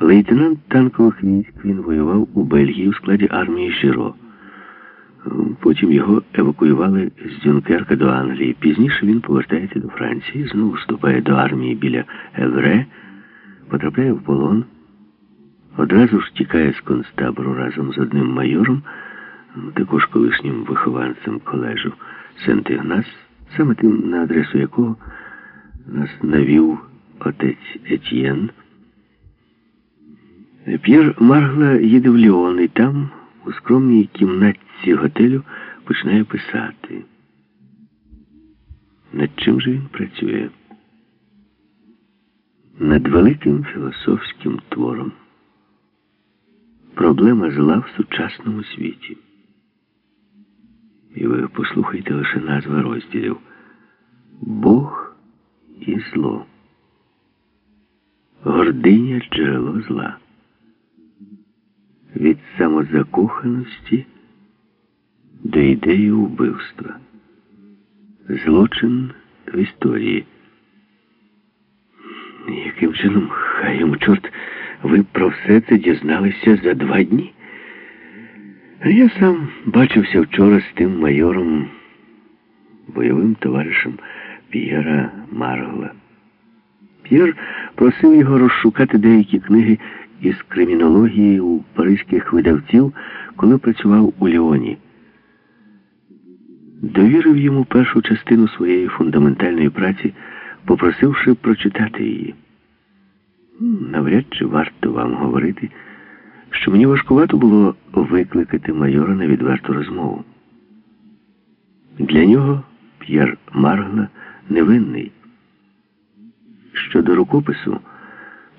Лейтенант танкових військ він воював у Бельгії у складі армії Широ. Потім його евакуювали з Дюнкерка до Англії. Пізніше він повертається до Франції, знову вступає до армії біля Евре, потрапляє в полон, одразу ж тікає з концтабору разом з одним майором, також колишнім вихованцем колежу Сент-Ігнас, саме тим, на адресу якого нас навів отець Етьєн. П'єр Маргла їде в Ліон і там, у скромній кімнатці готелю, починає писати. Над чим же він працює? Над великим філософським твором. Проблема зла в сучасному світі. І ви послухайте лише назви розділів Бог і зло. Гординя джерело зла від самозакоханості до ідеї вбивства. Злочин в історії. Яким чином, хай йому чорт, ви про все це дізналися за два дні? Я сам бачився вчора з тим майором, бойовим товаришем П'єра Маргла. П'єр просив його розшукати деякі книги із кримінології у паризьких видавців, коли працював у Ліоні. Довірив йому першу частину своєї фундаментальної праці, попросивши прочитати її. Навряд чи варто вам говорити, що мені важкувато було викликати майора на відверту розмову. Для нього П'єр Маргла невинний. Щодо рукопису,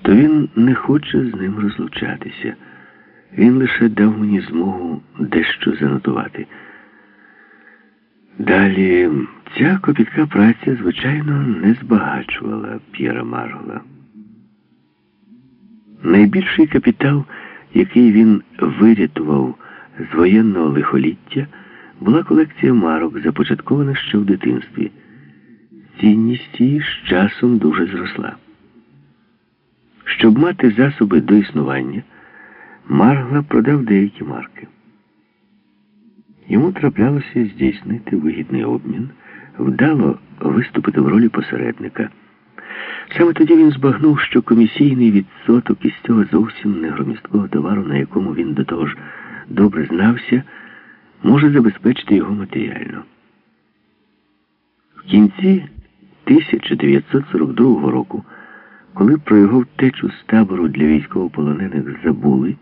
то він не хоче з ним розлучатися. Він лише дав мені змогу дещо занотувати. Далі ця копітка праця, звичайно, не збагачувала П'єра Маргла. Найбільший капітал, який він вирятував з воєнного лихоліття, була колекція марок, започаткована ще в дитинстві. Цінність її з часом дуже зросла. Щоб мати засоби до існування, Маргла продав деякі марки. Йому траплялося здійснити вигідний обмін, вдало виступити в ролі посередника. Саме тоді він збагнув, що комісійний відсоток із цього зовсім не громісткого товару, на якому він до того ж добре знався, може забезпечити його матеріально. В кінці 1942 року, коли про його втечу з табору для військовополонених забули,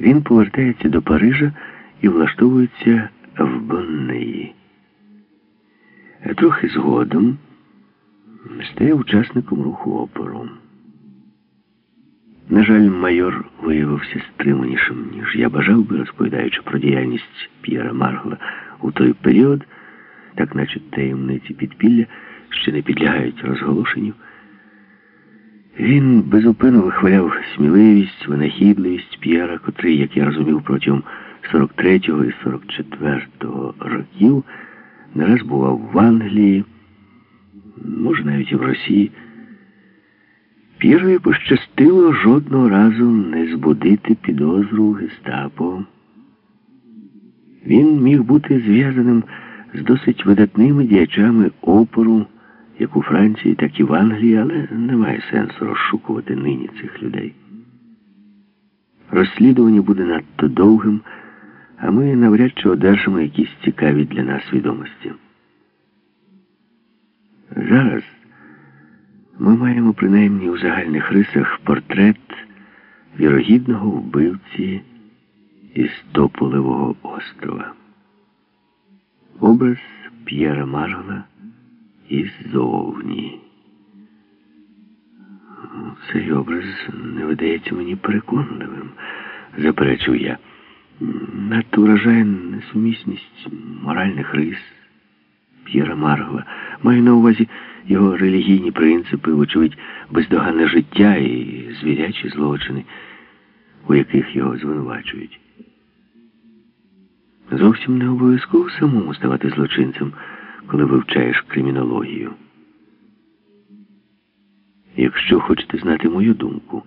він повертається до Парижа і влаштовується в Боннеї. Трохи згодом стає учасником руху опору. На жаль, майор виявився стриманішим, ніж я бажав би, розповідаючи про діяльність П'єра Маргла у той період, так наче таємниці підпілля ще не підлягають розголошенню. Він безупинно вихваляв сміливість, винахідливість П'єра, котрий, як я розумів, протягом 43-го і 44-го років не раз бував в Англії, може навіть і в Росії. П'єрові пощастило жодного разу не збудити підозру гестапо. Він міг бути зв'язаним з досить видатними діячами опору, як у Франції, так і в Англії, але немає сенсу розшукувати нині цих людей. Розслідування буде надто довгим, а ми навряд чи одержимо якісь цікаві для нас відомості. Зараз ми маємо принаймні у загальних рисах портрет вірогідного вбивці із Тополевого острова. Образ П'єра Маргла іззовні. Цей образ не видається мені переконливим, заперечив я. Надто вражає несумісність моральних рис П'єра Маргла. Маю на увазі його релігійні принципи, вочевидь, бездоганне життя і звірячі злочини, у яких його звинувачують. Зовсім не обов'язково самому ставати злочинцем, коли вивчаєш кримінологію. Якщо хочете знати мою думку,